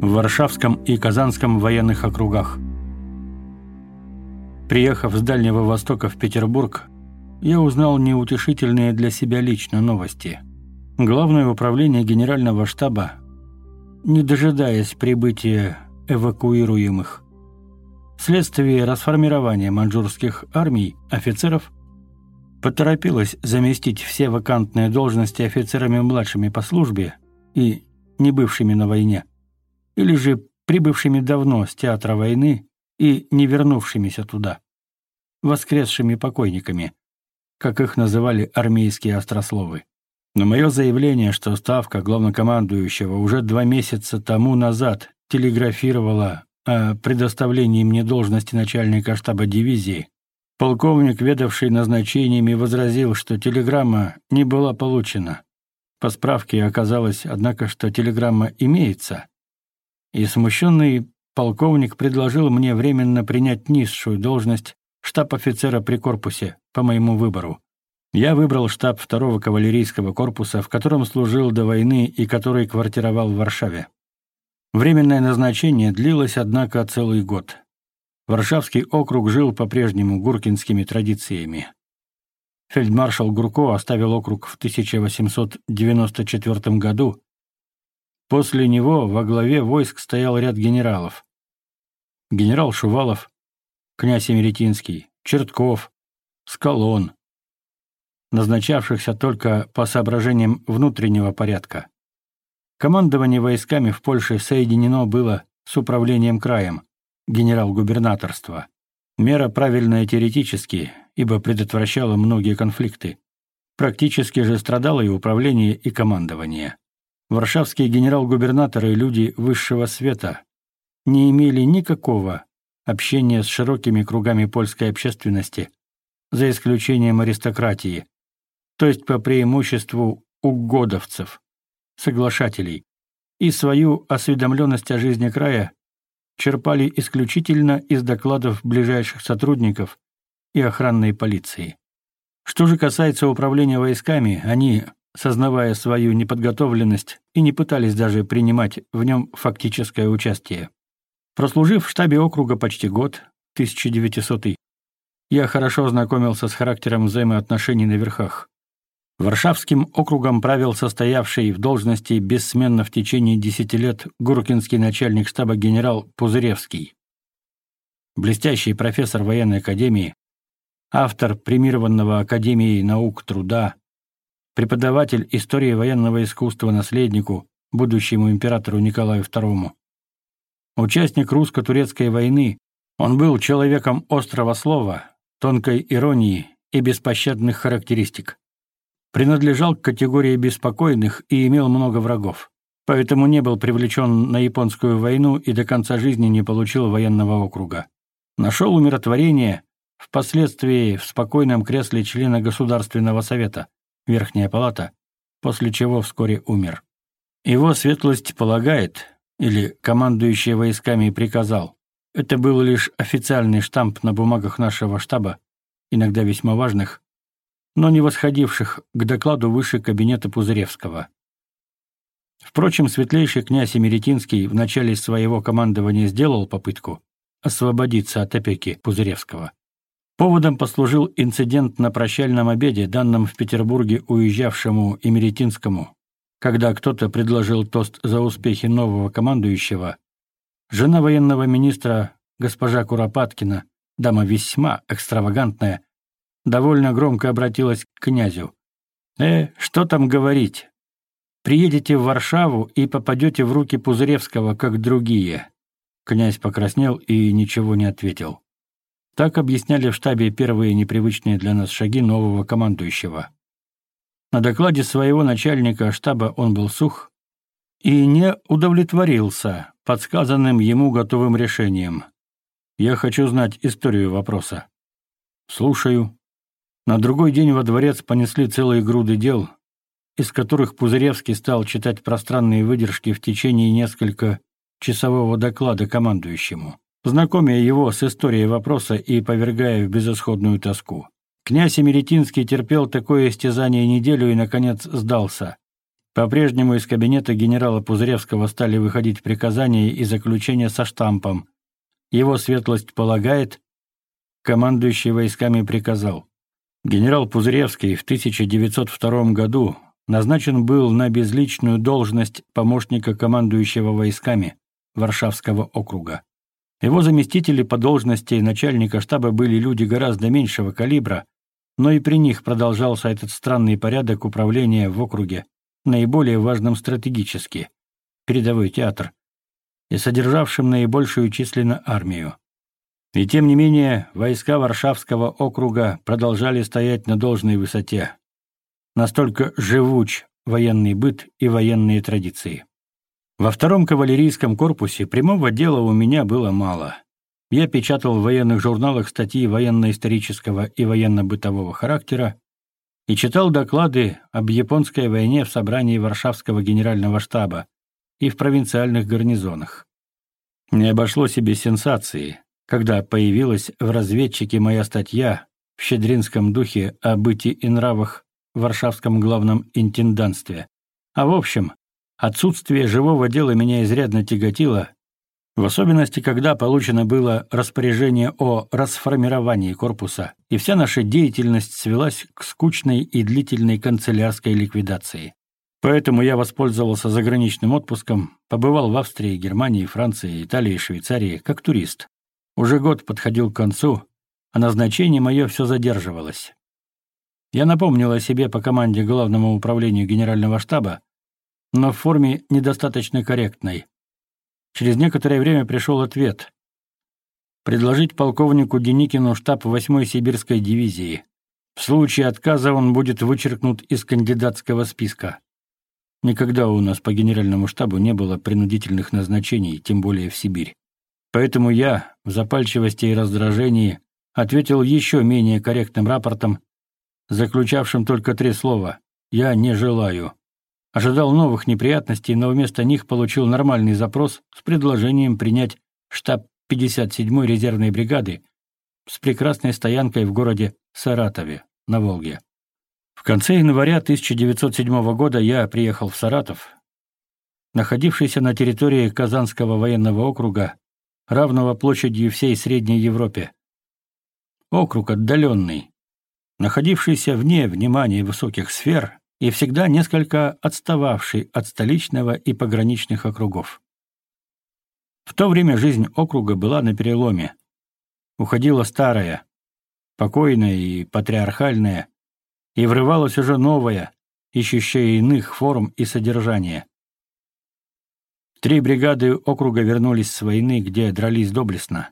в Варшавском и Казанском военных округах. Приехав с Дальнего Востока в Петербург, я узнал неутешительные для себя лично новости. Главное управление Генерального штаба, не дожидаясь прибытия эвакуируемых, вследствие расформирования маньчжурских армий офицеров поторопилось заместить все вакантные должности офицерами младшими по службе и не бывшими на войне или же прибывшими давно с театра войны и не вернувшимися туда, воскресшими покойниками, как их называли армейские острословы. Но мое заявление, что ставка главнокомандующего уже два месяца тому назад телеграфировала о предоставлении мне должности начальника штаба дивизии, полковник, ведавший назначениями, возразил, что телеграмма не была получена. По справке оказалось, однако, что телеграмма имеется, и смущенный полковник предложил мне временно принять низшую должность штаб-офицера при корпусе по моему выбору. Я выбрал штаб второго кавалерийского корпуса, в котором служил до войны и который квартировал в Варшаве. Временное назначение длилось, однако, целый год. Варшавский округ жил по-прежнему гуркинскими традициями. Фельдмаршал Гурко оставил округ в 1894 году. После него во главе войск стоял ряд генералов. Генерал Шувалов, князь Емеретинский, Чертков, Скалон, назначавшихся только по соображениям внутреннего порядка. Командование войсками в Польше соединено было с управлением краем, генерал-губернаторства. Мера правильная теоретически, ибо предотвращала многие конфликты. Практически же страдало и управление, и командование. Варшавские генерал губернаторы и люди высшего света не имели никакого общения с широкими кругами польской общественности, за исключением аристократии, то есть по преимуществу угодовцев, соглашателей, и свою осведомленность о жизни края черпали исключительно из докладов ближайших сотрудников и охранной полиции. Что же касается управления войсками, они сознавая свою неподготовленность и не пытались даже принимать в нем фактическое участие. Прослужив в штабе округа почти год, 1900 я хорошо знакомился с характером взаимоотношений на верхах. Варшавским округом правил состоявший в должности бессменно в течение десяти лет гуркинский начальник штаба генерал Пузыревский. Блестящий профессор военной академии, автор премированного Академией наук труда преподаватель истории военного искусства наследнику, будущему императору Николаю II. Участник русско-турецкой войны, он был человеком острого слова, тонкой иронии и беспощадных характеристик. Принадлежал к категории беспокойных и имел много врагов, поэтому не был привлечен на японскую войну и до конца жизни не получил военного округа. Нашел умиротворение впоследствии в спокойном кресле члена Государственного совета – Верхняя палата, после чего вскоре умер. Его светлость полагает, или командующий войсками приказал, это был лишь официальный штамп на бумагах нашего штаба, иногда весьма важных, но не восходивших к докладу выше кабинета Пузыревского. Впрочем, светлейший князь Емеретинский в начале своего командования сделал попытку освободиться от опеки Пузыревского. Поводом послужил инцидент на прощальном обеде, данном в Петербурге уезжавшему Эмеретинскому, когда кто-то предложил тост за успехи нового командующего. Жена военного министра, госпожа Куропаткина, дама весьма экстравагантная, довольно громко обратилась к князю. «Э, что там говорить? Приедете в Варшаву и попадете в руки Пузыревского, как другие». Князь покраснел и ничего не ответил. Так объясняли в штабе первые непривычные для нас шаги нового командующего. На докладе своего начальника штаба он был сух и не удовлетворился подсказанным ему готовым решением. Я хочу знать историю вопроса. Слушаю. На другой день во дворец понесли целые груды дел, из которых Пузыревский стал читать пространные выдержки в течение несколько часового доклада командующему знакомя его с историей вопроса и повергая в безысходную тоску. Князь Емеретинский терпел такое истязание неделю и, наконец, сдался. По-прежнему из кабинета генерала Пузыревского стали выходить приказания и заключения со штампом. Его светлость полагает, командующий войсками приказал. Генерал Пузыревский в 1902 году назначен был на безличную должность помощника командующего войсками Варшавского округа. Его заместители по должности начальника штаба были люди гораздо меньшего калибра, но и при них продолжался этот странный порядок управления в округе, наиболее важным стратегически – передовой театр, и содержавшим наибольшую численно армию. И тем не менее, войска Варшавского округа продолжали стоять на должной высоте. Настолько живуч военный быт и военные традиции. Во втором кавалерийском корпусе прямого дела у меня было мало. Я печатал в военных журналах статьи военно-исторического и военно-бытового характера и читал доклады об японской войне в собрании Варшавского генерального штаба и в провинциальных гарнизонах. Не обошлось и без сенсации, когда появилась в «Разведчике» моя статья в щедринском духе о бытии и нравах в Варшавском главном интендантстве, а в общем Отсутствие живого дела меня изрядно тяготило, в особенности, когда получено было распоряжение о расформировании корпуса, и вся наша деятельность свелась к скучной и длительной канцелярской ликвидации. Поэтому я воспользовался заграничным отпуском, побывал в Австрии, Германии, Франции, Италии, и Швейцарии как турист. Уже год подходил к концу, а назначение мое все задерживалось. Я напомнил о себе по команде Главному управлению Генерального штаба, но в форме недостаточно корректной. Через некоторое время пришел ответ. Предложить полковнику Деникину штаб 8-й сибирской дивизии. В случае отказа он будет вычеркнут из кандидатского списка. Никогда у нас по генеральному штабу не было принудительных назначений, тем более в Сибирь. Поэтому я, в запальчивости и раздражении, ответил еще менее корректным рапортом, заключавшим только три слова «Я не желаю» ожидал новых неприятностей, но вместо них получил нормальный запрос с предложением принять штаб 57-й резервной бригады с прекрасной стоянкой в городе Саратове на Волге. В конце января 1907 года я приехал в Саратов, находившийся на территории Казанского военного округа, равного площадью всей Средней Европе. Округ отдаленный, находившийся вне внимания высоких сфер – и всегда несколько отстававший от столичного и пограничных округов. В то время жизнь округа была на переломе. Уходила старая, покойная и патриархальная, и врывалась уже новая, ищущая иных форм и содержания. Три бригады округа вернулись с войны, где дрались доблестно.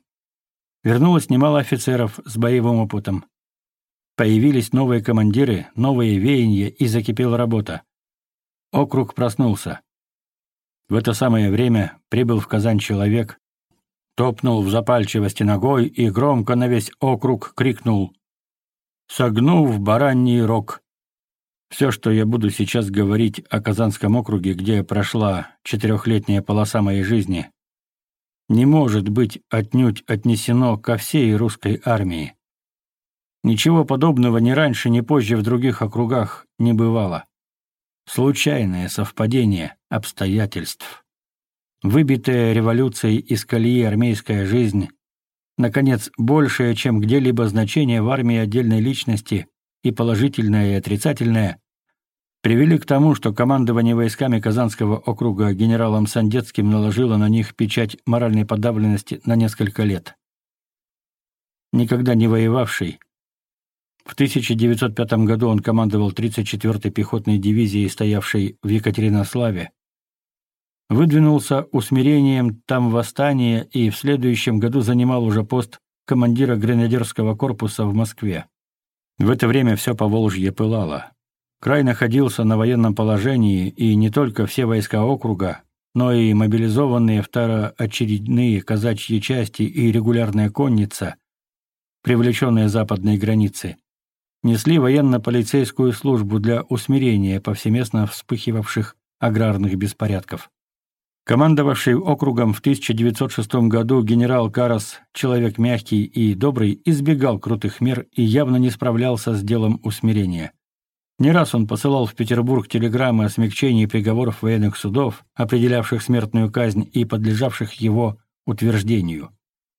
Вернулось немало офицеров с боевым опытом, Появились новые командиры, новые веяния и закипела работа. Округ проснулся. В это самое время прибыл в Казань человек, топнул в запальчивости ногой и громко на весь округ крикнул, согнув бараний рог. Все, что я буду сейчас говорить о Казанском округе, где прошла четырехлетняя полоса моей жизни, не может быть отнюдь отнесено ко всей русской армии. Ничего подобного ни раньше, ни позже в других округах не бывало. Случайное совпадение обстоятельств. Выбитая революцией из колеи армейская жизнь, наконец, большее, чем где-либо значение в армии отдельной личности, и положительное, и отрицательное, привели к тому, что командование войсками Казанского округа генералом Сандецким наложило на них печать моральной подавленности на несколько лет. Никогда не воевавший, в 1905 году он командовал 34-й пехотной дивизией, стоявшей в Екатеринославе. Выдвинулся усмирением там восстания и в следующем году занимал уже пост командира гренадерского корпуса в Москве. В это время все Поволжье пылало. Край находился на военном положении, и не только все войска округа, но и мобилизованные второочередные казачьи части и регулярная конница, привлеченные западной границы, несли военно-полицейскую службу для усмирения повсеместно вспыхивавших аграрных беспорядков. Командовавший округом в 1906 году генерал Карас, человек мягкий и добрый, избегал крутых мер и явно не справлялся с делом усмирения. Не раз он посылал в Петербург телеграммы о смягчении приговоров военных судов, определявших смертную казнь и подлежавших его утверждению.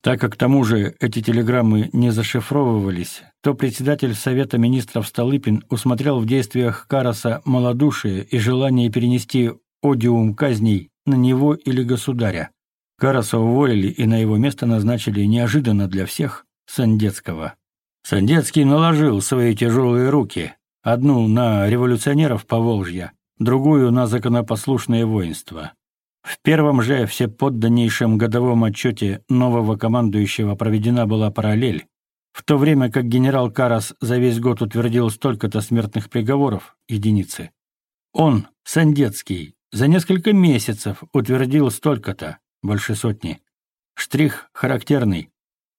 Так как к тому же эти телеграммы не зашифровывались, то председатель Совета министров Столыпин усмотрел в действиях Караса малодушие и желание перенести одиум казней на него или государя. Караса уволили и на его место назначили неожиданно для всех Сандецкого. Сандецкий наложил свои тяжелые руки, одну на революционеров Поволжья, другую на законопослушное воинство. В первом же всеподданнейшем годовом отчете нового командующего проведена была параллель, в то время как генерал Карас за весь год утвердил столько-то смертных приговоров, единицы. Он, Сандецкий, за несколько месяцев утвердил столько-то, больше сотни. Штрих характерный.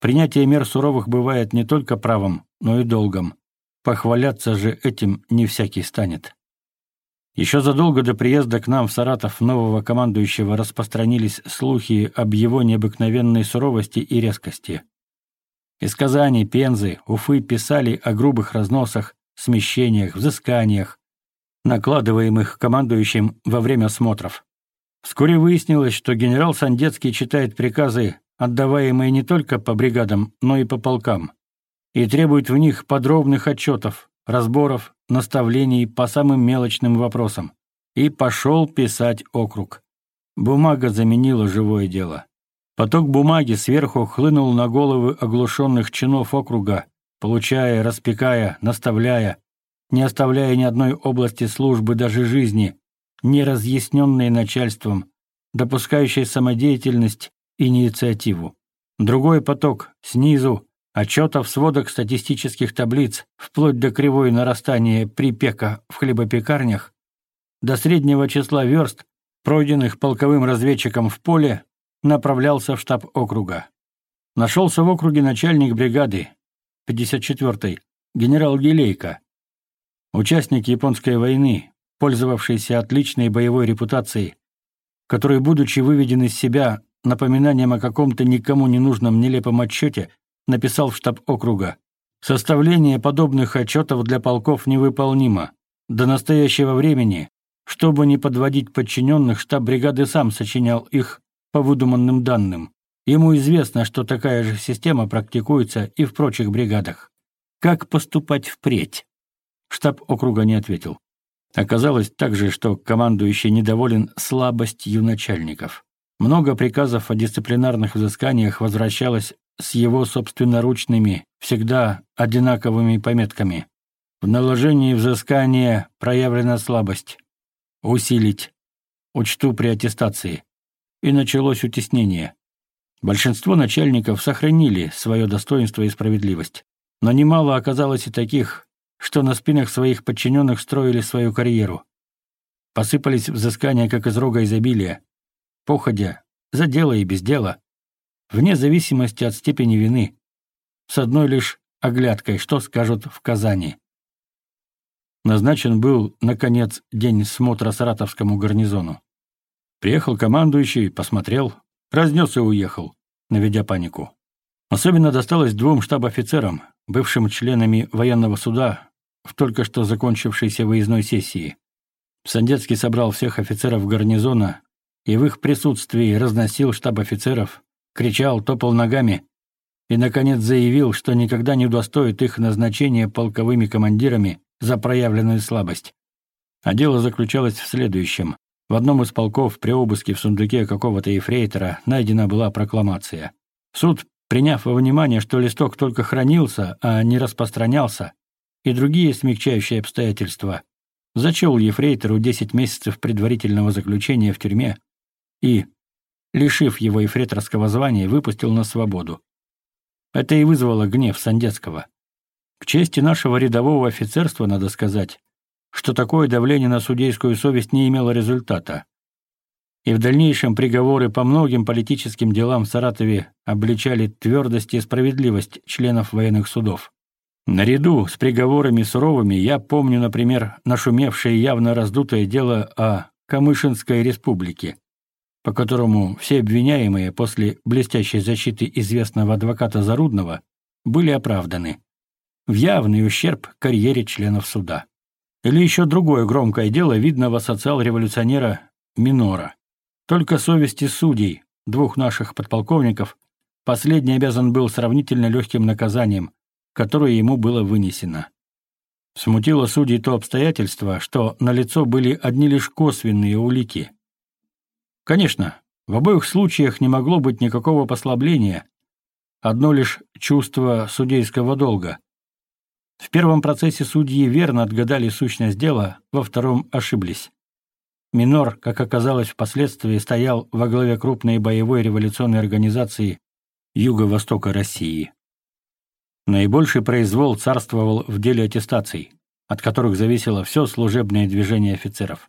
Принятие мер суровых бывает не только правом, но и долгом. Похваляться же этим не всякий станет. Еще задолго до приезда к нам в Саратов нового командующего распространились слухи об его необыкновенной суровости и резкости. Из Казани, Пензы, Уфы писали о грубых разносах, смещениях, взысканиях, накладываемых командующим во время смотров. Вскоре выяснилось, что генерал Сандецкий читает приказы, отдаваемые не только по бригадам, но и по полкам, и требует в них подробных отчетов, разборов, наставлений по самым мелочным вопросам. И пошел писать округ. Бумага заменила живое дело. Поток бумаги сверху хлынул на головы оглушенных чинов округа, получая, распекая, наставляя, не оставляя ни одной области службы даже жизни, не разъясненной начальством, допускающей самодеятельность, инициативу. Другой поток, снизу, отчетов, сводок статистических таблиц, вплоть до кривой нарастания припека в хлебопекарнях, до среднего числа верст, пройденных полковым разведчиком в поле, направлялся в штаб округа. Нашелся в округе начальник бригады, 54-й, генерал Гелейко. Участник японской войны, пользовавшийся отличной боевой репутацией, который, будучи выведен из себя напоминанием о каком-то никому не нужном нелепом отчете, написал в штаб округа. Составление подобных отчетов для полков невыполнимо. До настоящего времени, чтобы не подводить подчиненных, штаб бригады сам сочинял их по выдуманным данным. Ему известно, что такая же система практикуется и в прочих бригадах. Как поступать впредь? Штаб округа не ответил. Оказалось также, что командующий недоволен слабостью начальников. Много приказов о дисциплинарных взысканиях возвращалось с его собственноручными, всегда одинаковыми пометками. В наложении взыскания проявлена слабость. Усилить. Учту при аттестации. И началось утеснение. Большинство начальников сохранили свое достоинство и справедливость. Но немало оказалось и таких, что на спинах своих подчиненных строили свою карьеру. Посыпались взыскания, как из рога изобилия, походя, за дело и без дела, вне зависимости от степени вины, с одной лишь оглядкой, что скажут в Казани. Назначен был, наконец, день смотра саратовскому гарнизону. Приехал командующий, посмотрел, разнес и уехал, наведя панику. Особенно досталось двум штаб-офицерам, бывшим членами военного суда в только что закончившейся выездной сессии. Сандецкий собрал всех офицеров гарнизона и в их присутствии разносил штаб офицеров, кричал, топал ногами и, наконец, заявил, что никогда не удостоит их назначения полковыми командирами за проявленную слабость. А дело заключалось в следующем. В одном из полков при обыске в сундуке какого-то ефрейтора найдена была прокламация. Суд, приняв во внимание, что листок только хранился, а не распространялся, и другие смягчающие обстоятельства, зачел ефрейтору 10 месяцев предварительного заключения в тюрьме и, лишив его эфреторского звания, выпустил на свободу. Это и вызвало гнев Сандецкого. К чести нашего рядового офицерства надо сказать, что такое давление на судейскую совесть не имело результата. И в дальнейшем приговоры по многим политическим делам в Саратове обличали твердость и справедливость членов военных судов. Наряду с приговорами суровыми я помню, например, нашумевшее явно раздутое дело о Камышинской республике, по которому все обвиняемые после блестящей защиты известного адвоката Зарудного были оправданы в явный ущерб карьере членов суда. Или еще другое громкое дело видного социал-революционера Минора. Только совести судей, двух наших подполковников, последний обязан был сравнительно легким наказанием, которое ему было вынесено. Смутило судей то обстоятельство, что на лицо были одни лишь косвенные улики – Конечно, в обоих случаях не могло быть никакого послабления, одно лишь чувство судейского долга. В первом процессе судьи верно отгадали сущность дела, во втором ошиблись. Минор, как оказалось впоследствии, стоял во главе крупной боевой революционной организации Юго-Востока России. Наибольший произвол царствовал в деле аттестаций, от которых зависело все служебное движение офицеров.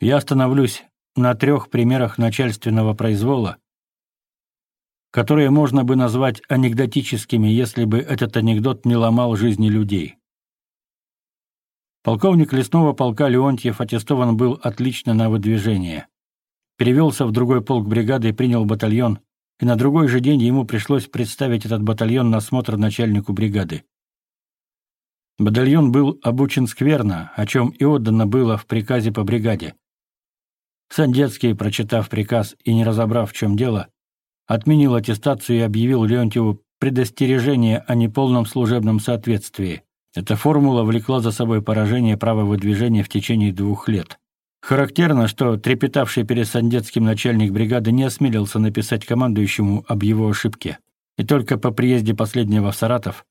Я остановлюсь на трех примерах начальственного произвола, которые можно бы назвать анекдотическими, если бы этот анекдот не ломал жизни людей. Полковник лесного полка Леонтьев аттестован был отлично на выдвижение. Перевелся в другой полк бригады и принял батальон, и на другой же день ему пришлось представить этот батальон на осмотр начальнику бригады. Батальон был обучен скверно, о чем и отдано было в приказе по бригаде. Сандецкий, прочитав приказ и не разобрав, в чем дело, отменил аттестацию и объявил Леонтьеву предостережение о неполном служебном соответствии. Эта формула влекла за собой поражение права выдвижения в течение двух лет. Характерно, что трепетавший перед Сандецким начальник бригады не осмелился написать командующему об его ошибке. И только по приезде последнего в Саратов,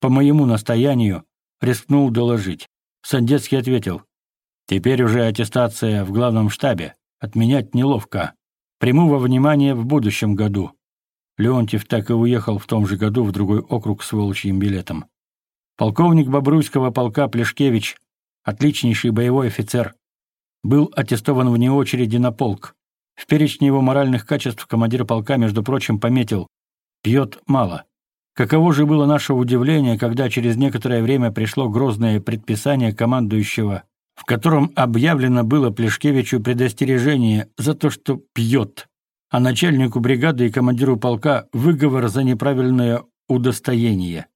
по моему настоянию, рискнул доложить. Сандецкий ответил, «Теперь уже аттестация в главном штабе, отменять неловко. Приму во внимание в будущем году. Леонтьев так и уехал в том же году в другой округ с волчьим билетом. Полковник Бобруйского полка Плешкевич, отличнейший боевой офицер, был аттестован вне очереди на полк. В перечне его моральных качеств командир полка, между прочим, пометил «пьет мало». Каково же было наше удивление, когда через некоторое время пришло грозное предписание командующего в котором объявлено было Плешкевичу предостережение за то, что пьет, а начальнику бригады и командиру полка выговор за неправильное удостоение.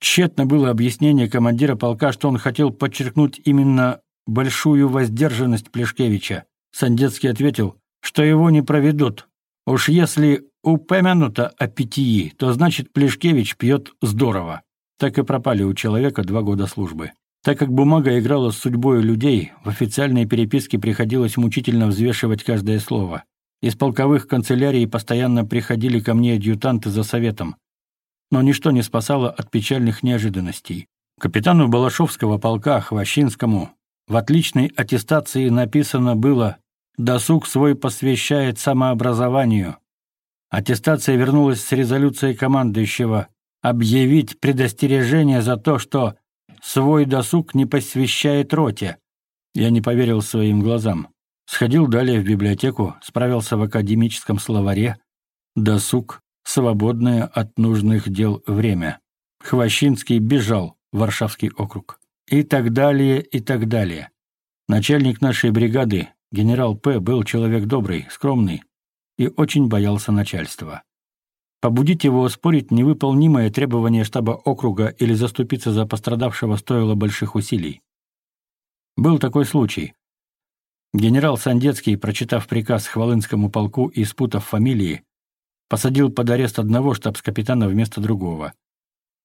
Тщетно было объяснение командира полка, что он хотел подчеркнуть именно большую воздержанность Плешкевича. Сандецкий ответил, что его не проведут. Уж если упомянуто о питьи, то значит Плешкевич пьет здорово. Так и пропали у человека два года службы. Так как бумага играла с судьбой людей, в официальной переписке приходилось мучительно взвешивать каждое слово. Из полковых канцелярий постоянно приходили ко мне адъютанты за советом. Но ничто не спасало от печальных неожиданностей. Капитану Балашовского полка Хвощинскому в отличной аттестации написано было «Досуг свой посвящает самообразованию». Аттестация вернулась с резолюцией командующего «Объявить предостережение за то, что свой досуг не посвящает роте. Я не поверил своим глазам. Сходил далее в библиотеку, справился в академическом словаре. Досуг — свободное от нужных дел время. Хвощинский бежал, Варшавский округ. И так далее, и так далее. Начальник нашей бригады, генерал П., был человек добрый, скромный и очень боялся начальства. Побудить его оспорить невыполнимое требование штаба округа или заступиться за пострадавшего стоило больших усилий. Был такой случай. Генерал Сандецкий, прочитав приказ Хвалынскому полку и спутав фамилии, посадил под арест одного штабс-капитана вместо другого.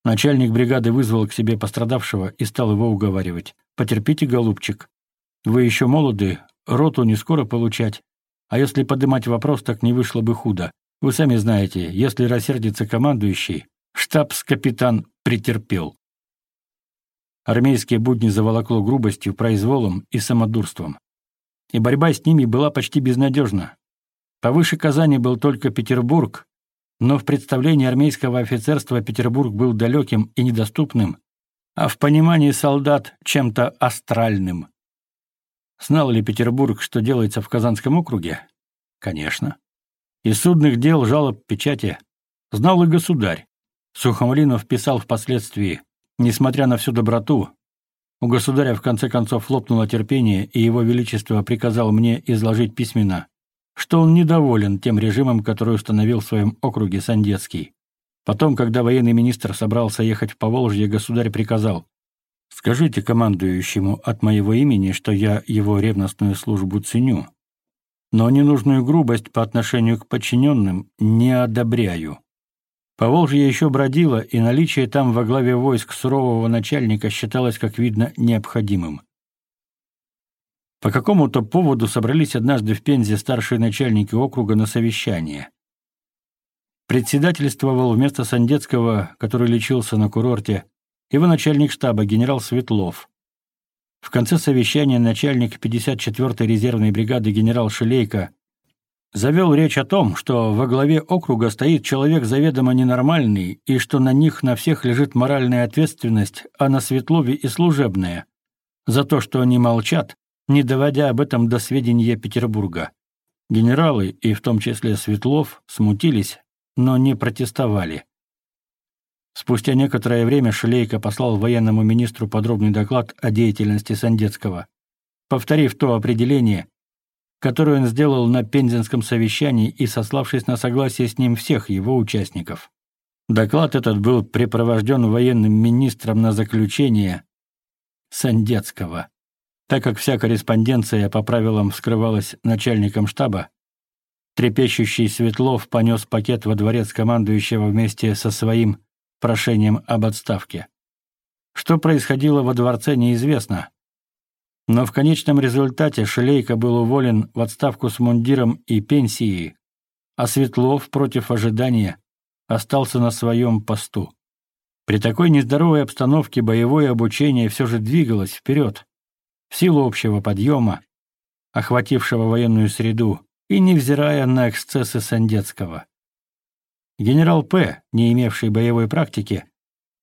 Начальник бригады вызвал к себе пострадавшего и стал его уговаривать. «Потерпите, голубчик. Вы еще молоды, роту не скоро получать. А если подымать вопрос, так не вышло бы худо. Вы сами знаете, если рассердится командующий, штабс-капитан претерпел. Армейские будни заволокло грубостью, произволом и самодурством. И борьба с ними была почти безнадежна. Повыше Казани был только Петербург, но в представлении армейского офицерства Петербург был далеким и недоступным, а в понимании солдат чем-то астральным. Знал ли Петербург, что делается в Казанском округе? Конечно из судных дел, жалоб, печати, знал и государь. Сухомлинов писал впоследствии, несмотря на всю доброту, у государя в конце концов лопнуло терпение, и его величество приказал мне изложить письменно, что он недоволен тем режимом, который установил в своем округе Сандецкий. Потом, когда военный министр собрался ехать в Поволжье, государь приказал «Скажите командующему от моего имени, что я его ревностную службу ценю, но ненужную грубость по отношению к подчиненным не одобряю. По Поволжье еще бродило, и наличие там во главе войск сурового начальника считалось, как видно, необходимым. По какому-то поводу собрались однажды в Пензе старшие начальники округа на совещание. Председательствовал вместо Сандецкого, который лечился на курорте, его начальник штаба генерал Светлов. В конце совещания начальник 54-й резервной бригады генерал Шелейко завел речь о том, что во главе округа стоит человек заведомо ненормальный и что на них на всех лежит моральная ответственность, а на Светлове и служебная, за то, что они молчат, не доводя об этом до сведения Петербурга. Генералы, и в том числе Светлов, смутились, но не протестовали. Спустя некоторое время Шлейко послал военному министру подробный доклад о деятельности Сандецкого, повторив то определение, которое он сделал на Пензенском совещании и сославшись на согласие с ним всех его участников. Доклад этот был препровожден военным министром на заключение Сандецкого. Так как вся корреспонденция по правилам вскрывалась начальником штаба, трепещущий Светлов понес пакет во дворец командующего вместе со своим прошением об отставке. Что происходило во дворце, неизвестно. Но в конечном результате Шлейко был уволен в отставку с мундиром и пенсией, а Светлов, против ожидания, остался на своем посту. При такой нездоровой обстановке боевое обучение все же двигалось вперед, в силу общего подъема, охватившего военную среду, и невзирая на эксцессы Сандецкого. Генерал П., не имевший боевой практики,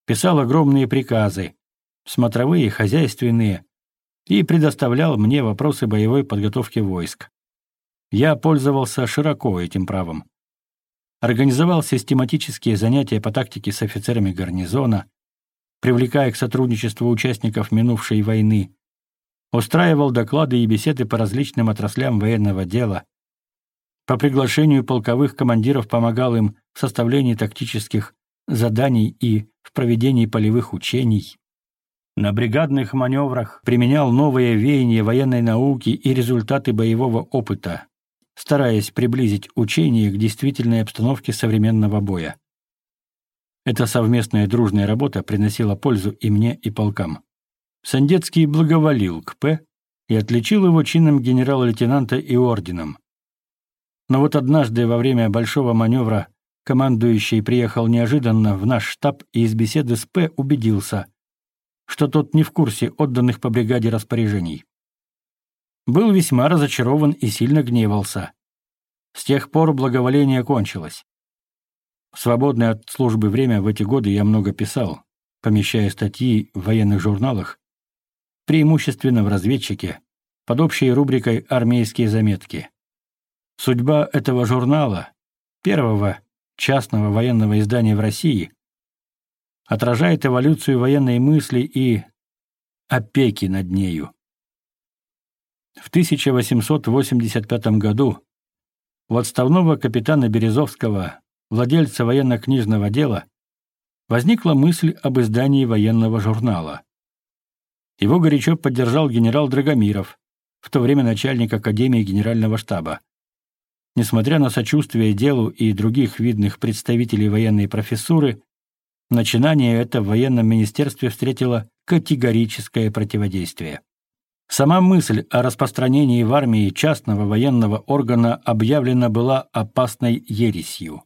писал огромные приказы, смотровые, хозяйственные, и предоставлял мне вопросы боевой подготовки войск. Я пользовался широко этим правом. Организовал систематические занятия по тактике с офицерами гарнизона, привлекая к сотрудничеству участников минувшей войны, устраивал доклады и беседы по различным отраслям военного дела, по приглашению полковых командиров помогал им в составлении тактических заданий и в проведении полевых учений. На бригадных маневрах применял новые веяния военной науки и результаты боевого опыта, стараясь приблизить учения к действительной обстановке современного боя. Эта совместная дружная работа приносила пользу и мне, и полкам. Сандецкий благоволил к П и отличил его чином генерал-лейтенанта и орденом. Но вот однажды во время большого маневра командующий приехал неожиданно в наш штаб и из беседы с П убедился, что тот не в курсе отданных по бригаде распоряжений. Был весьма разочарован и сильно гневался. С тех пор благоволение кончилось. В свободное от службы время в эти годы я много писал, помещая статьи в военных журналах, преимущественно в разведчике, под общей рубрикой «Армейские заметки». Судьба этого журнала, первого частного военного издания в России, отражает эволюцию военной мысли и опеки над нею. В 1885 году у отставного капитана Березовского, владельца военно-книжного дела, возникла мысль об издании военного журнала. Его горячо поддержал генерал Драгомиров, в то время начальник Академии Генерального штаба. Несмотря на сочувствие делу и других видных представителей военной профессуры, начинание это в военном министерстве встретило категорическое противодействие. Сама мысль о распространении в армии частного военного органа объявлена была опасной ересью.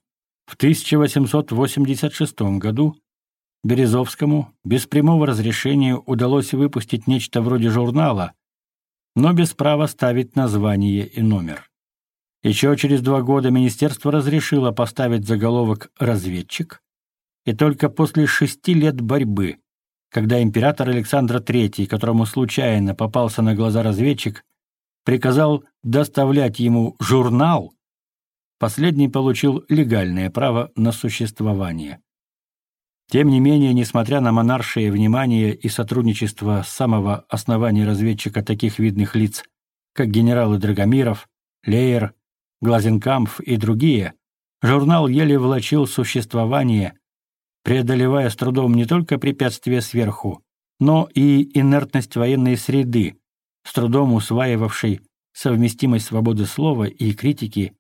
В 1886 году Березовскому без прямого разрешения удалось выпустить нечто вроде журнала, но без права ставить название и номер. Еще через два года министерство разрешило поставить заголовок «Разведчик», и только после шести лет борьбы, когда император Александр III, которому случайно попался на глаза разведчик, приказал доставлять ему журнал, последний получил легальное право на существование. Тем не менее, несмотря на монаршее внимание и сотрудничество с самого основания разведчика таких видных лиц, как генералы Драгомиров, Лейер, Глазенкампф и другие, журнал еле влачил существование, преодолевая с трудом не только препятствия сверху, но и инертность военной среды, с трудом усваивавшей совместимость свободы слова и критики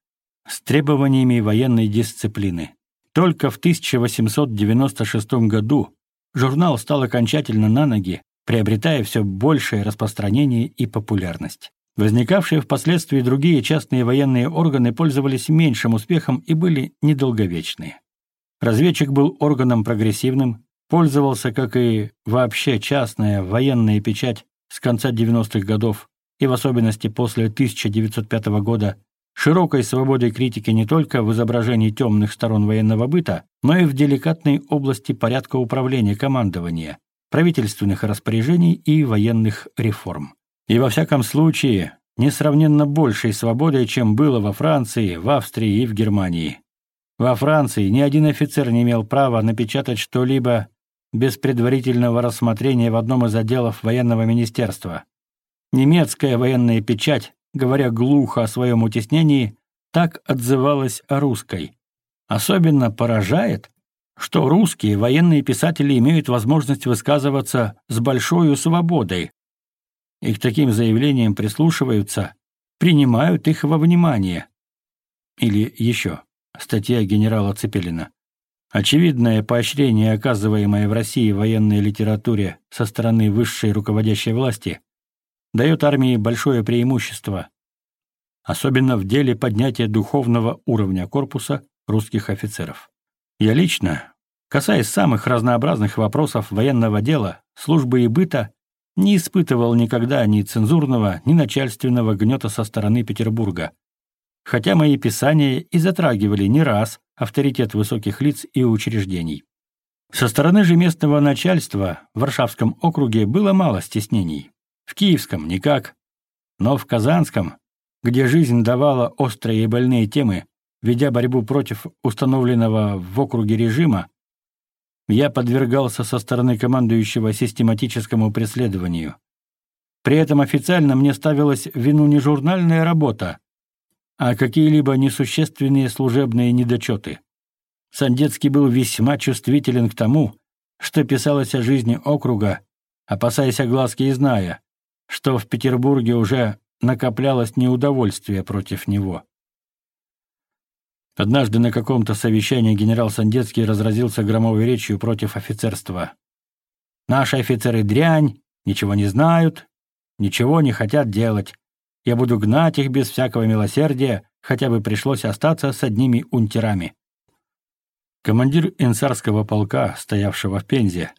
с требованиями военной дисциплины. Только в 1896 году журнал стал окончательно на ноги, приобретая все большее распространение и популярность. Возникавшие впоследствии другие частные военные органы пользовались меньшим успехом и были недолговечны. Разведчик был органом прогрессивным, пользовался, как и вообще частная военная печать с конца 90-х годов и в особенности после 1905 года, широкой свободой критики не только в изображении темных сторон военного быта, но и в деликатной области порядка управления командования, правительственных распоряжений и военных реформ. И во всяком случае, несравненно большей свободой, чем было во Франции, в Австрии и в Германии. Во Франции ни один офицер не имел права напечатать что-либо без предварительного рассмотрения в одном из отделов военного министерства. Немецкая военная печать, говоря глухо о своем утеснении, так отзывалась о русской. Особенно поражает, что русские военные писатели имеют возможность высказываться с большой свободой, и к таким заявлениям прислушиваются, принимают их во внимание. Или еще. Статья генерала Цепелина. Очевидное поощрение, оказываемое в России военной литературе со стороны высшей руководящей власти, дает армии большое преимущество, особенно в деле поднятия духовного уровня корпуса русских офицеров. Я лично, касаясь самых разнообразных вопросов военного дела, службы и быта, не испытывал никогда ни цензурного, ни начальственного гнета со стороны Петербурга. Хотя мои писания и затрагивали не раз авторитет высоких лиц и учреждений. Со стороны же местного начальства в Варшавском округе было мало стеснений. В Киевском никак. Но в Казанском, где жизнь давала острые и больные темы, ведя борьбу против установленного в округе режима, я подвергался со стороны командующего систематическому преследованию. При этом официально мне ставилась вину не журнальная работа, а какие-либо несущественные служебные недочеты. Сандецкий был весьма чувствителен к тому, что писалось о жизни округа, опасаясь огласки и зная, что в Петербурге уже накоплялось неудовольствие против него. Однажды на каком-то совещании генерал Сандецкий разразился громовой речью против офицерства. «Наши офицеры дрянь, ничего не знают, ничего не хотят делать. Я буду гнать их без всякого милосердия, хотя бы пришлось остаться с одними унтерами». Командир инсарского полка, стоявшего в Пензе,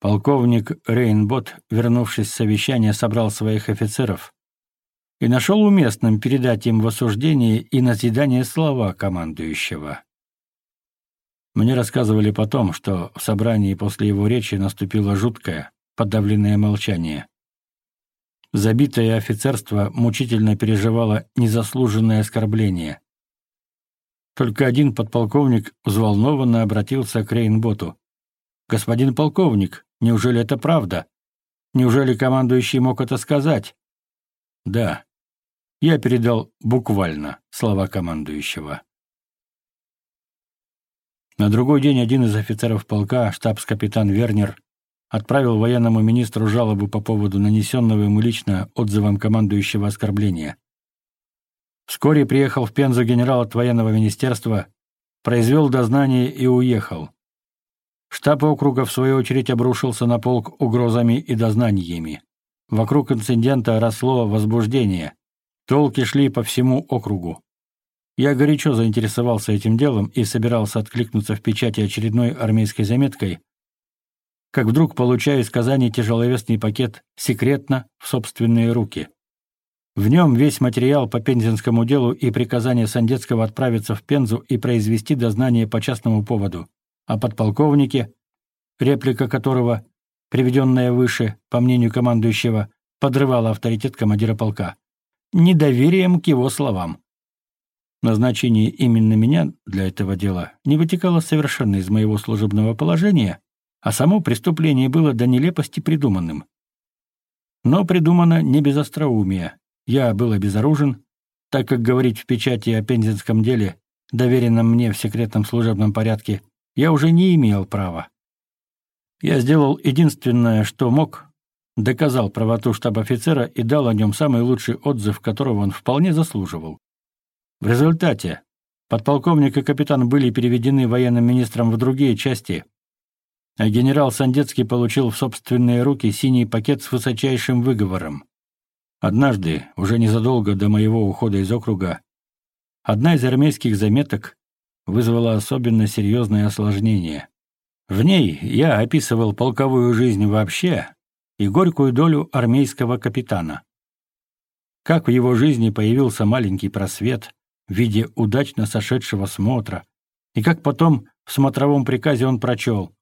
полковник Рейнбот, вернувшись с совещания, собрал своих офицеров, и нашел уместным передать им в осуждение и назидание слова командующего. Мне рассказывали потом, что в собрании после его речи наступило жуткое, подавленное молчание. Забитое офицерство мучительно переживало незаслуженное оскорбление. Только один подполковник взволнованно обратился к Рейнботу. «Господин полковник, неужели это правда? Неужели командующий мог это сказать?» «Да», я передал буквально слова командующего. На другой день один из офицеров полка, штабс-капитан Вернер, отправил военному министру жалобу по поводу нанесенного ему лично отзывом командующего оскорбления. Вскоре приехал в Пензу генерал от военного министерства, произвел дознание и уехал. Штаб округа, в свою очередь, обрушился на полк угрозами и дознаниями. Вокруг инцидента росло возбуждение. Толки шли по всему округу. Я горячо заинтересовался этим делом и собирался откликнуться в печати очередной армейской заметкой, как вдруг получаю из Казани тяжеловесный пакет секретно в собственные руки. В нем весь материал по пензенскому делу и приказание Сандецкого отправиться в Пензу и произвести дознание по частному поводу, а подполковнике, реплика которого, приведенная выше, по мнению командующего, подрывала авторитет командира полка недоверием к его словам. Назначение именно меня для этого дела не вытекало совершенно из моего служебного положения, а само преступление было до нелепости придуманным. Но придумано не без остроумия. Я был обезоружен, так как говорить в печати о пензенском деле, доверенном мне в секретном служебном порядке, я уже не имел права. Я сделал единственное, что мог, доказал правоту штаб-офицера и дал о нем самый лучший отзыв, которого он вполне заслуживал. В результате подполковник и капитан были переведены военным министром в другие части, а генерал Сандецкий получил в собственные руки синий пакет с высочайшим выговором. Однажды, уже незадолго до моего ухода из округа, одна из армейских заметок вызвала особенно серьезное осложнение. В ней я описывал полковую жизнь вообще и и горькую долю армейского капитана. Как в его жизни появился маленький просвет в виде удачно сошедшего смотра, и как потом в смотровом приказе он прочел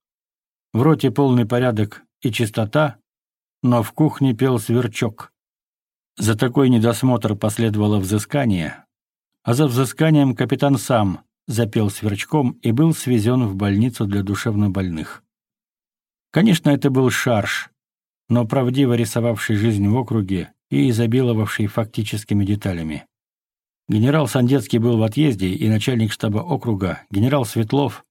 «В роте полный порядок и чистота, но в кухне пел сверчок». За такой недосмотр последовало взыскание, а за взысканием капитан сам запел сверчком и был свезен в больницу для душевнобольных. Конечно, это был шарж, но правдиво рисовавший жизнь в округе и изобиловавший фактическими деталями. Генерал Сандецкий был в отъезде, и начальник штаба округа, генерал Светлов,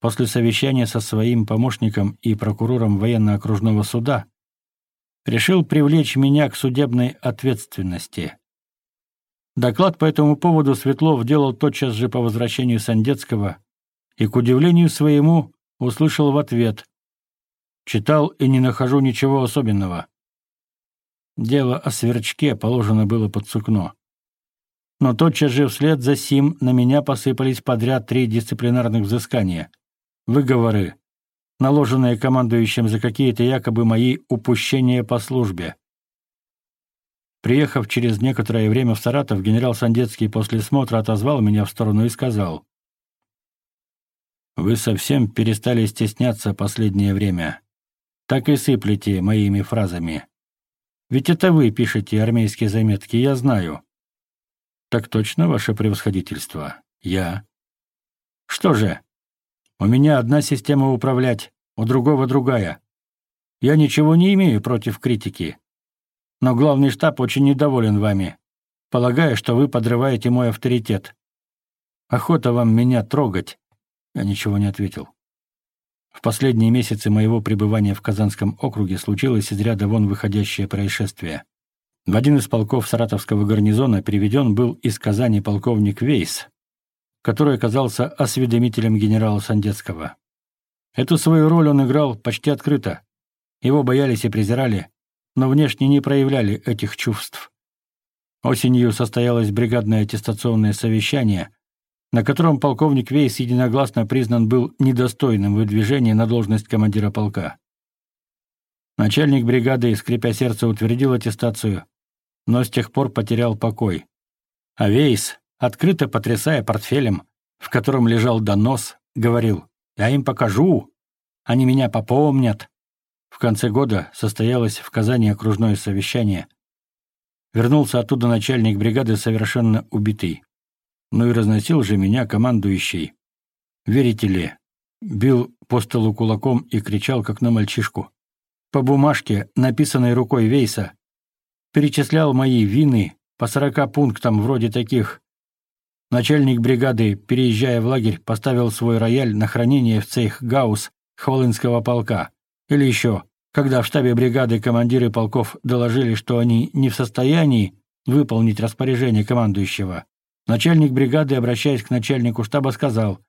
после совещания со своим помощником и прокурором военно-окружного суда, решил привлечь меня к судебной ответственности. Доклад по этому поводу Светлов делал тотчас же по возвращению Сандецкого и, к удивлению своему, услышал в ответ «Читал и не нахожу ничего особенного». Дело о сверчке положено было под сукно. Но тотчас же вслед за сим на меня посыпались подряд три дисциплинарных взыскания. Выговоры, наложенные командующим за какие-то якобы мои упущения по службе. Приехав через некоторое время в Саратов, генерал Сандецкий после смотра отозвал меня в сторону и сказал, так и сыплете моими фразами. Ведь это вы пишете армейские заметки, я знаю. Так точно, ваше превосходительство? Я. Что же? У меня одна система управлять, у другого другая. Я ничего не имею против критики. Но главный штаб очень недоволен вами, полагая, что вы подрываете мой авторитет. Охота вам меня трогать. Я ничего не ответил. В последние месяцы моего пребывания в Казанском округе случилось из ряда вон выходящее происшествие. В один из полков саратовского гарнизона переведен был из Казани полковник Вейс, который оказался осведомителем генерала Сандецкого. Эту свою роль он играл почти открыто. Его боялись и презирали, но внешне не проявляли этих чувств. Осенью состоялось бригадное аттестационное совещание, на котором полковник Вейс единогласно признан был недостойным выдвижения на должность командира полка. Начальник бригады, скрипя сердце, утвердил аттестацию, но с тех пор потерял покой. А Вейс, открыто потрясая портфелем, в котором лежал донос, говорил «Я им покажу! Они меня попомнят!» В конце года состоялось в Казани окружное совещание. Вернулся оттуда начальник бригады совершенно убитый но и разносил же меня командующий. Верите ли? Бил по столу кулаком и кричал, как на мальчишку. По бумажке, написанной рукой Вейса, перечислял мои вины по сорока пунктам вроде таких. Начальник бригады, переезжая в лагерь, поставил свой рояль на хранение в цех Гаус Хвалынского полка. Или еще, когда в штабе бригады командиры полков доложили, что они не в состоянии выполнить распоряжение командующего, Начальник бригады, обращаясь к начальнику штаба, сказал,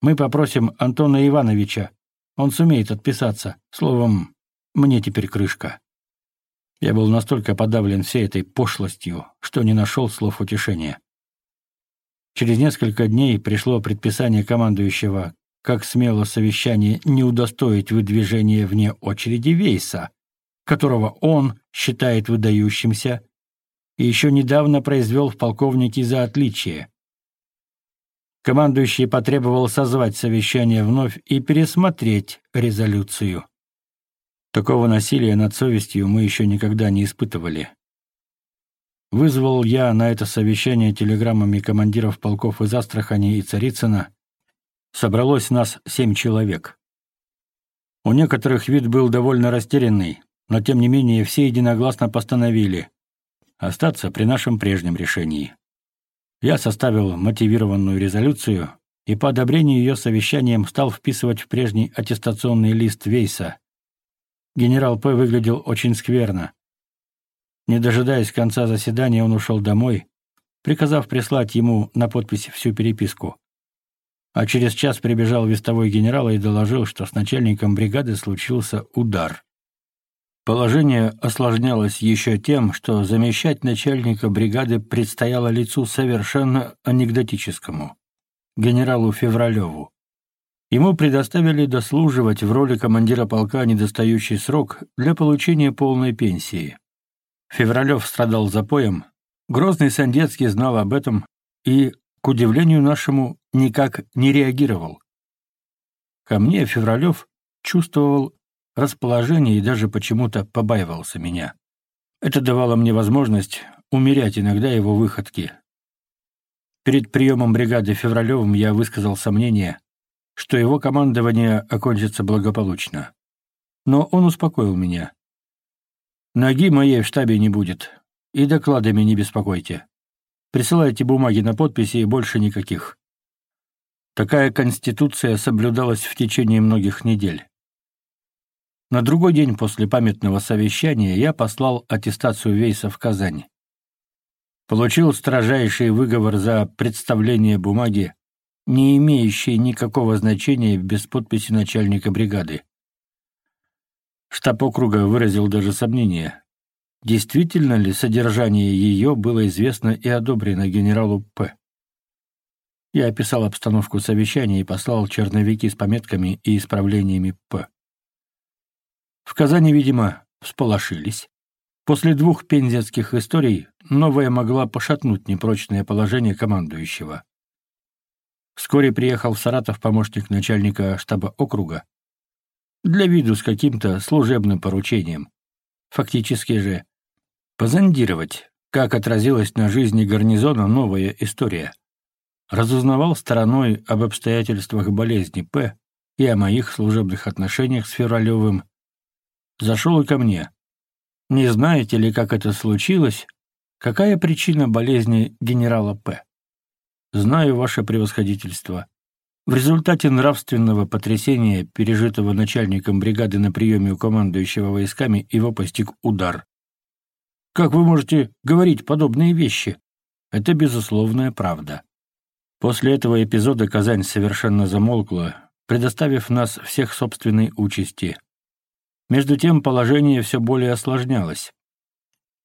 «Мы попросим Антона Ивановича. Он сумеет отписаться. Словом, мне теперь крышка». Я был настолько подавлен всей этой пошлостью, что не нашел слов утешения. Через несколько дней пришло предписание командующего, как смело совещание не удостоить выдвижения вне очереди Вейса, которого он считает выдающимся и еще недавно произвел в полковнике за отличие. Командующий потребовал созвать совещание вновь и пересмотреть резолюцию. Такого насилия над совестью мы еще никогда не испытывали. Вызвал я на это совещание телеграммами командиров полков из Астрахани и Царицына. Собралось нас семь человек. У некоторых вид был довольно растерянный, но тем не менее все единогласно постановили остаться при нашем прежнем решении. Я составил мотивированную резолюцию и по одобрению ее совещанием стал вписывать в прежний аттестационный лист Вейса. Генерал П. выглядел очень скверно. Не дожидаясь конца заседания, он ушел домой, приказав прислать ему на подпись всю переписку. А через час прибежал вестовой генерала и доложил, что с начальником бригады случился удар. Положение осложнялось еще тем, что замещать начальника бригады предстояло лицу совершенно анекдотическому – генералу Февралеву. Ему предоставили дослуживать в роли командира полка недостающий срок для получения полной пенсии. Февралев страдал запоем, Грозный Сандецкий знал об этом и, к удивлению нашему, никак не реагировал. Ко мне Февралев чувствовал расположение и даже почему-то побаивался меня. Это давало мне возможность умерять иногда его выходки. Перед приемом бригады Февралевым я высказал сомнение, что его командование окончится благополучно. Но он успокоил меня. «Ноги моей в штабе не будет, и докладами не беспокойте. Присылайте бумаги на подписи и больше никаких». Такая конституция соблюдалась в течение многих недель. На другой день после памятного совещания я послал аттестацию Вейса в Казани. Получил строжайший выговор за представление бумаги, не имеющей никакого значения без подписи начальника бригады. Штаб округа выразил даже сомнение, действительно ли содержание ее было известно и одобрено генералу П. Я описал обстановку совещания и послал черновики с пометками и исправлениями П. В Казани, видимо, всполошились. После двух пензенских историй новая могла пошатнуть непрочное положение командующего. Вскоре приехал в Саратов помощник начальника штаба округа. Для виду с каким-то служебным поручением. Фактически же позондировать, как отразилась на жизни гарнизона новая история. Разузнавал стороной об обстоятельствах болезни П и о моих служебных отношениях с Фиролевым зашел и ко мне. Не знаете ли, как это случилось? Какая причина болезни генерала П? Знаю ваше превосходительство. В результате нравственного потрясения, пережитого начальником бригады на приеме у командующего войсками, его постиг удар. Как вы можете говорить подобные вещи? Это безусловная правда. После этого эпизода Казань совершенно замолкла, предоставив нас всех собственной участи, между тем положение все более осложнялось.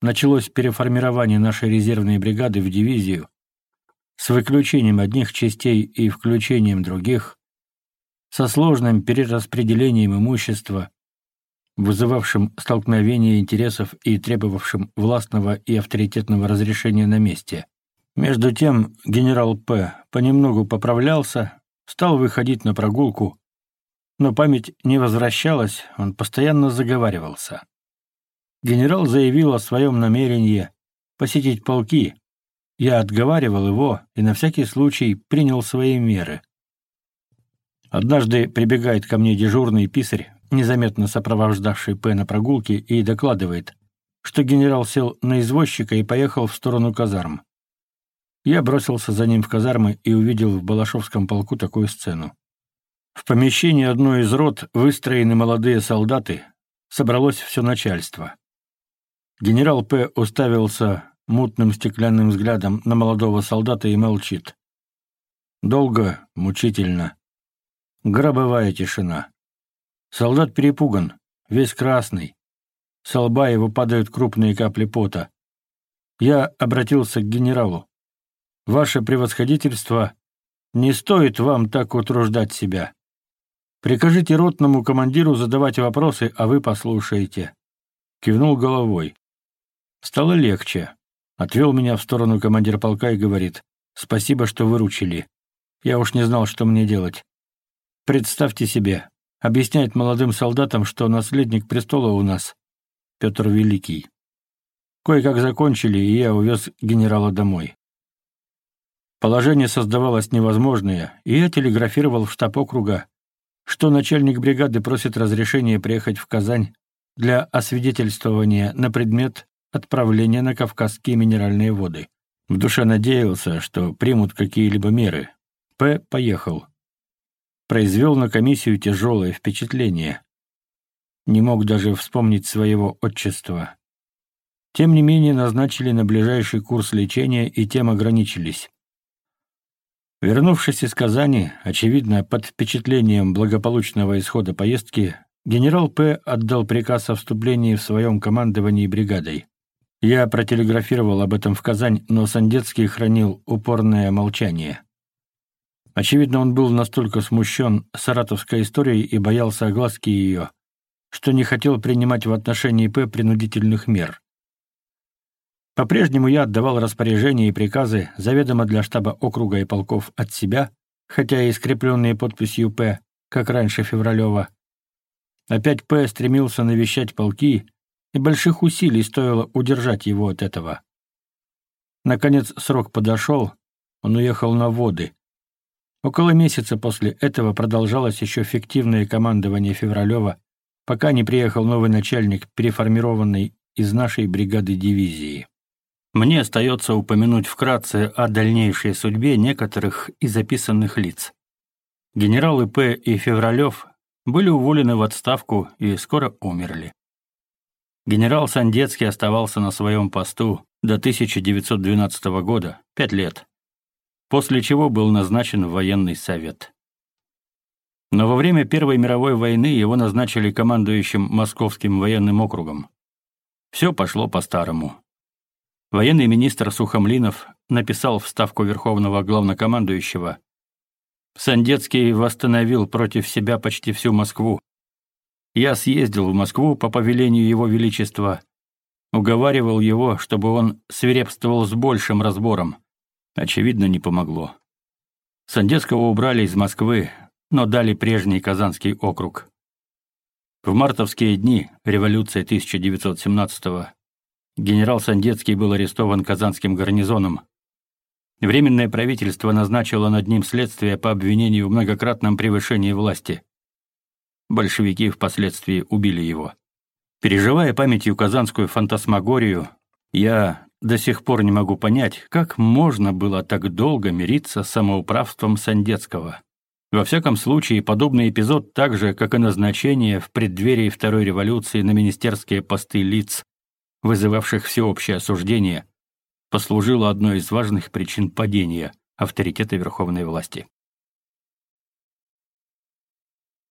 Началось переформирование нашей резервной бригады в дивизию с выключением одних частей и включением других, со сложным перераспределением имущества, вызывавшим столкновение интересов и требовавшим властного и авторитетного разрешения на месте. Между тем генерал П. понемногу поправлялся, стал выходить на прогулку – но память не возвращалась, он постоянно заговаривался. Генерал заявил о своем намерении посетить полки. Я отговаривал его и на всякий случай принял свои меры. Однажды прибегает ко мне дежурный писарь, незаметно сопровождавший П на прогулке, и докладывает, что генерал сел на извозчика и поехал в сторону казарм. Я бросился за ним в казармы и увидел в Балашовском полку такую сцену. В помещении одной из рот выстроены молодые солдаты, собралось все начальство. Генерал П. уставился мутным стеклянным взглядом на молодого солдата и молчит. Долго, мучительно. Гробовая тишина. Солдат перепуган, весь красный. С лба его падают крупные капли пота. Я обратился к генералу. «Ваше превосходительство, не стоит вам так утруждать себя. Прикажите ротному командиру задавать вопросы, а вы послушаете». Кивнул головой. Стало легче. Отвел меня в сторону командир полка и говорит. «Спасибо, что выручили. Я уж не знал, что мне делать. Представьте себе, объясняет молодым солдатам, что наследник престола у нас Петр Великий. Кое-как закончили, и я увез генерала домой. Положение создавалось невозможное, и я телеграфировал в штаб округа, что начальник бригады просит разрешения приехать в Казань для освидетельствования на предмет отправления на Кавказские минеральные воды. В душе надеялся, что примут какие-либо меры. П. поехал. Произвел на комиссию тяжелое впечатление. Не мог даже вспомнить своего отчества. Тем не менее назначили на ближайший курс лечения и тем ограничились. Вернувшись из Казани, очевидно, под впечатлением благополучного исхода поездки, генерал П. отдал приказ о вступлении в своем командовании бригадой. Я протелеграфировал об этом в Казань, но Сандецкий хранил упорное молчание. Очевидно, он был настолько смущен саратовской историей и боялся огласки ее, что не хотел принимать в отношении П. принудительных мер. По-прежнему я отдавал распоряжения и приказы заведомо для штаба округа и полков от себя, хотя и скрепленные подписью «П», как раньше Февралева. Опять «П» стремился навещать полки, и больших усилий стоило удержать его от этого. Наконец срок подошел, он уехал на воды. Около месяца после этого продолжалось еще фиктивное командование Февралева, пока не приехал новый начальник, переформированный из нашей бригады дивизии. Мне остается упомянуть вкратце о дальнейшей судьбе некоторых из записанных лиц. Генералы П. и Февралев были уволены в отставку и скоро умерли. Генерал Сандецкий оставался на своем посту до 1912 года, пять лет, после чего был назначен в военный совет. Но во время Первой мировой войны его назначили командующим Московским военным округом. Все пошло по-старому. Военный министр Сухомлинов написал в Ставку Верховного Главнокомандующего. Сандецкий восстановил против себя почти всю Москву. Я съездил в Москву по повелению Его Величества. Уговаривал его, чтобы он свирепствовал с большим разбором. Очевидно, не помогло. Сандецкого убрали из Москвы, но дали прежний Казанский округ. В мартовские дни революции 1917 года Генерал Сандецкий был арестован казанским гарнизоном. Временное правительство назначило над ним следствие по обвинению в многократном превышении власти. Большевики впоследствии убили его. Переживая памятью казанскую фантасмагорию, я до сих пор не могу понять, как можно было так долго мириться с самоуправством Сандецкого. Во всяком случае, подобный эпизод так же, как и назначение в преддверии Второй революции на министерские посты лиц, вызывавших всеобщее осуждение, послужило одной из важных причин падения авторитета верховной власти.